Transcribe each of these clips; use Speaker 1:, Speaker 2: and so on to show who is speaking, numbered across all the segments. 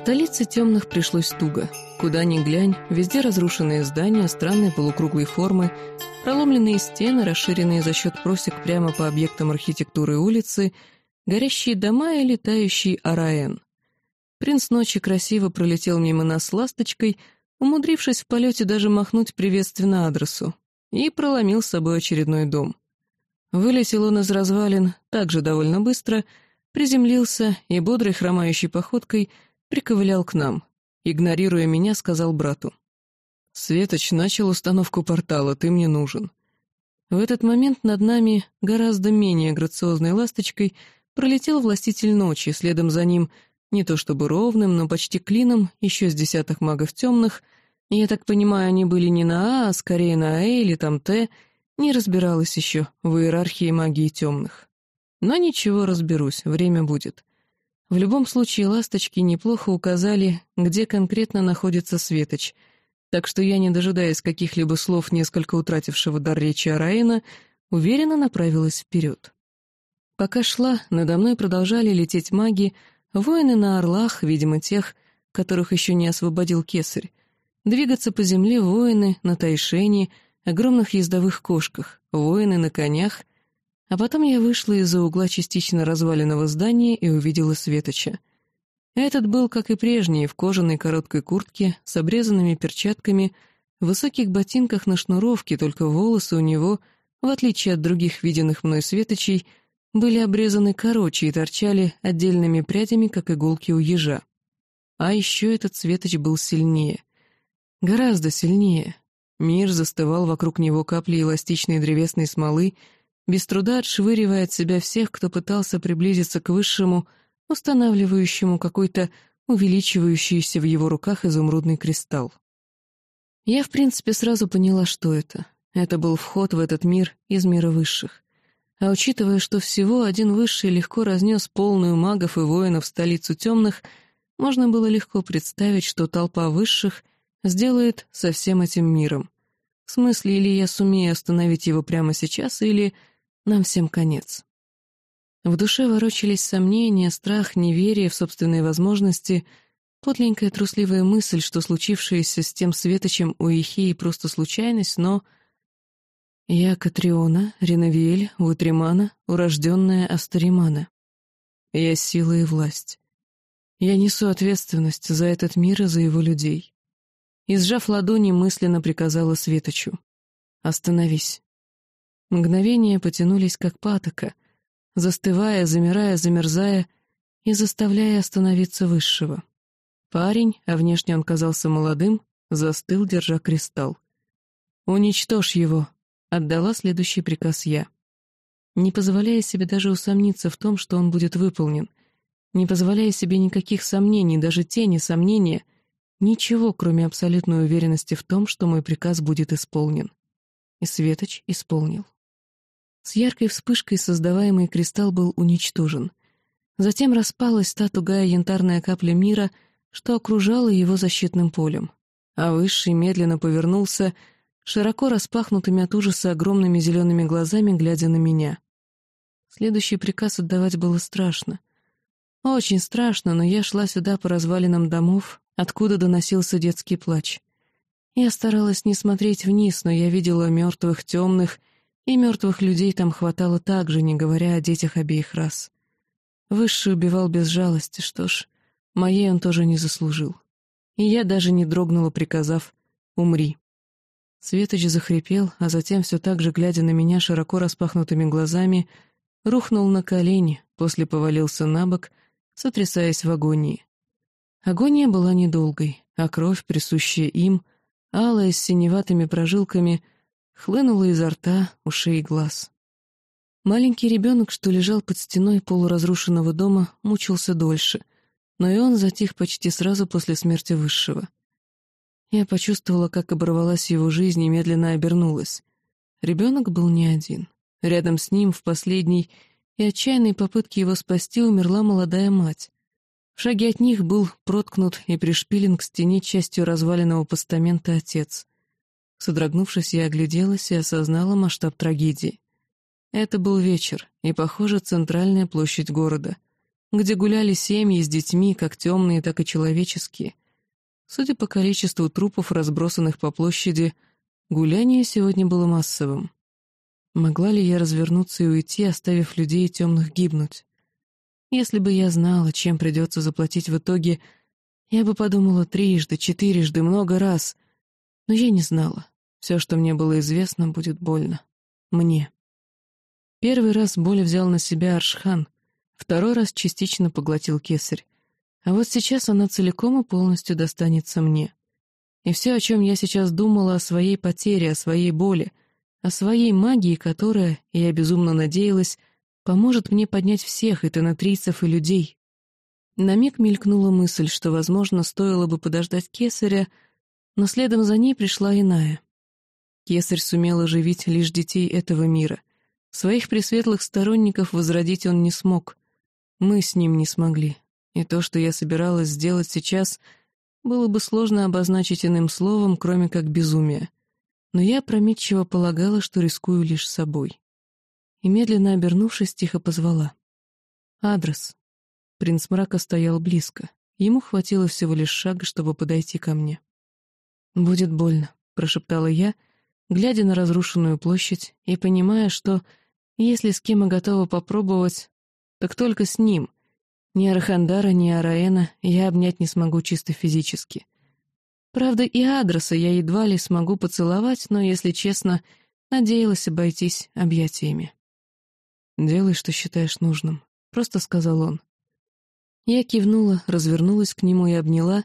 Speaker 1: столице темных пришлось туго. Куда ни глянь, везде разрушенные здания странной полукруглой формы, проломленные стены, расширенные за счет просек прямо по объектам архитектуры улицы, горящие дома и летающий Араэн. Принц ночи красиво пролетел мимо нас ласточкой, умудрившись в полете даже махнуть приветственно адресу, и проломил с собой очередной дом. Вылетел он из развалин также довольно быстро, приземлился и бодрой хромающей походкой приковылял к нам. Игнорируя меня, сказал брату. «Светоч начал установку портала, ты мне нужен». В этот момент над нами, гораздо менее грациозной ласточкой, пролетел властитель ночи, следом за ним не то чтобы ровным, но почти клином, еще с десяток магов темных. Я так понимаю, они были не на А, а скорее на А или там Т, не разбиралась еще в иерархии магии темных. Но ничего, разберусь, время будет. В любом случае, ласточки неплохо указали, где конкретно находится Светоч, так что я, не дожидаясь каких-либо слов несколько утратившего дар речи Араина, уверенно направилась вперед. Пока шла, надо мной продолжали лететь маги, воины на орлах, видимо, тех, которых еще не освободил кесарь, двигаться по земле воины на тайшене, огромных ездовых кошках, воины на конях, а потом я вышла из-за угла частично разваленного здания и увидела Светоча. Этот был, как и прежний, в кожаной короткой куртке, с обрезанными перчатками, в высоких ботинках на шнуровке, только волосы у него, в отличие от других виденных мной Светочей, были обрезаны короче и торчали отдельными прядями, как иголки у ежа. А еще этот Светоч был сильнее. Гораздо сильнее. Мир застывал вокруг него капли эластичной древесной смолы, без труда отшвыривая от себя всех, кто пытался приблизиться к высшему, устанавливающему какой-то увеличивающийся в его руках изумрудный кристалл. Я, в принципе, сразу поняла, что это. Это был вход в этот мир из мира высших. А учитывая, что всего один высший легко разнес полную магов и воинов столицу темных, можно было легко представить, что толпа высших сделает со всем этим миром. В смысле, или я сумею остановить его прямо сейчас, или нам всем конец. В душе ворочались сомнения, страх, неверие в собственные возможности, подленькая трусливая мысль, что случившееся с тем светочем у Ихии просто случайность, но... Я Катриона, Ренавиэль, Вутримана, урожденная Астаримана. Я сила и власть. Я несу ответственность за этот мир и за его людей и, сжав ладони, мысленно приказала Светочу. «Остановись». Мгновения потянулись, как патока, застывая, замирая, замерзая и заставляя остановиться высшего. Парень, а внешне он казался молодым, застыл, держа кристалл. «Уничтожь его», — отдала следующий приказ я. Не позволяя себе даже усомниться в том, что он будет выполнен, не позволяя себе никаких сомнений, даже тени сомнения — Ничего, кроме абсолютной уверенности в том, что мой приказ будет исполнен. И Светоч исполнил. С яркой вспышкой создаваемый кристалл был уничтожен. Затем распалась та тугая янтарная капля мира, что окружала его защитным полем. А Высший медленно повернулся, широко распахнутыми от ужаса огромными зелеными глазами, глядя на меня. Следующий приказ отдавать было страшно. Очень страшно, но я шла сюда по развалинам домов, откуда доносился детский плач. Я старалась не смотреть вниз, но я видела мертвых темных, и мертвых людей там хватало также, не говоря о детях обеих рас. Высший убивал без жалости, что ж, моей он тоже не заслужил. И я даже не дрогнула, приказав «умри». Светоч захрипел, а затем, все так же глядя на меня широко распахнутыми глазами, рухнул на колени, после повалился на бок, сотрясаясь в агонии. Агония была недолгой, а кровь, присущая им, алая с синеватыми прожилками, хлынула изо рта, ушей и глаз. Маленький ребенок, что лежал под стеной полуразрушенного дома, мучился дольше, но и он затих почти сразу после смерти Высшего. Я почувствовала, как оборвалась его жизнь и медленно обернулась. Ребенок был не один. Рядом с ним, в последней и отчаянной попытке его спасти, умерла молодая мать. В шаге от них был проткнут и пришпилен к стене частью разваленного постамента отец. Содрогнувшись, я огляделась и осознала масштаб трагедии. Это был вечер, и, похоже, центральная площадь города. где гуляли семьи с детьми, как темные, так и человеческие. Судя по количеству трупов, разбросанных по площади, гуляние сегодня было массовым. Могла ли я развернуться и уйти, оставив людей темных гибнуть? Если бы я знала, чем придется заплатить в итоге, я бы подумала трижды, четырежды, много раз. Но я не знала. Все, что мне было известно, будет больно. Мне. Первый раз боль взял на себя Аршхан, второй раз частично поглотил кесарь. А вот сейчас она целиком и полностью достанется мне. И все, о чем я сейчас думала, о своей потере, о своей боли, о своей магии, которая, я безумно надеялась, поможет мне поднять всех, и тенатрийцев, и людей. На миг мелькнула мысль, что, возможно, стоило бы подождать кесаря, но следом за ней пришла иная. Кесарь сумел оживить лишь детей этого мира. Своих пресветлых сторонников возродить он не смог. Мы с ним не смогли. И то, что я собиралась сделать сейчас, было бы сложно обозначить иным словом, кроме как безумие. Но я опрометчиво полагала, что рискую лишь собой. И медленно обернувшись, тихо позвала. «Адрес». Принц мрака стоял близко. Ему хватило всего лишь шага, чтобы подойти ко мне. «Будет больно», — прошептала я, глядя на разрушенную площадь и понимая, что, если с кем и готова попробовать, так только с ним — ни Архандара, ни Араэна я обнять не смогу чисто физически. Правда, и адреса я едва ли смогу поцеловать, но, если честно, надеялась обойтись объятиями. «Делай, что считаешь нужным», — просто сказал он. Я кивнула, развернулась к нему и обняла,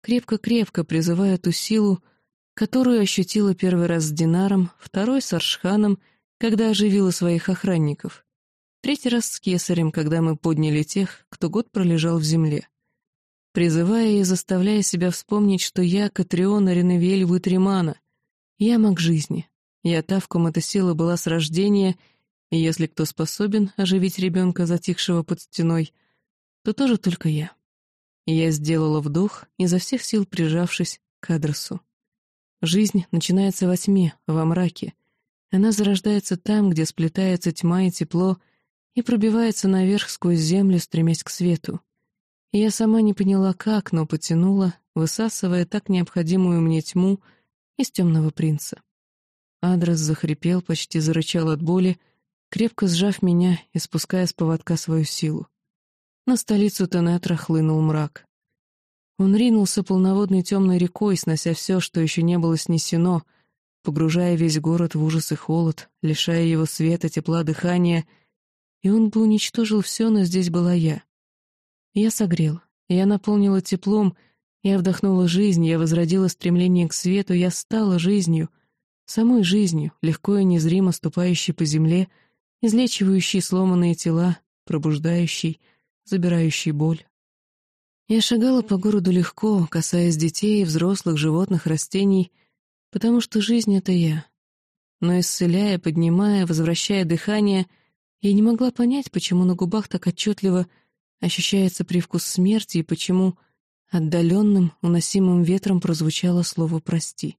Speaker 1: крепко-крепко призывая ту силу, которую ощутила первый раз с Динаром, второй с Аршханом, когда оживила своих охранников. Третий раз с кесарем, когда мы подняли тех, кто год пролежал в земле. Призывая и заставляя себя вспомнить, что я Катриона Реневель Вытримана. Я маг жизни. Я та, в ком эта сила была с рождения, и если кто способен оживить ребенка, затихшего под стеной, то тоже только я. Я сделала вдох, изо всех сил прижавшись к адресу. Жизнь начинается во тьме, во мраке. Она зарождается там, где сплетается тьма и тепло — и пробивается наверх сквозь землю, стремясь к свету. Я сама не поняла, как, но потянула, высасывая так необходимую мне тьму из темного принца. Адрес захрипел, почти зарычал от боли, крепко сжав меня и спуская с поводка свою силу. На столицу Тенетра хлынул мрак. Он ринулся полноводной темной рекой, снося все, что еще не было снесено, погружая весь город в ужас и холод, лишая его света, тепла, дыхания — и он бы уничтожил все, но здесь была я. Я согрела, я наполнила теплом, я вдохнула жизнь, я возродила стремление к свету, я стала жизнью, самой жизнью, легко и незримо ступающей по земле, излечивающей сломанные тела, пробуждающей, забирающей боль. Я шагала по городу легко, касаясь детей, взрослых, животных, растений, потому что жизнь — это я. Но исцеляя, поднимая, возвращая дыхание — я не могла понять, почему на губах так отчетливо ощущается привкус смерти и почему отдаленным, уносимым ветром прозвучало слово «прости».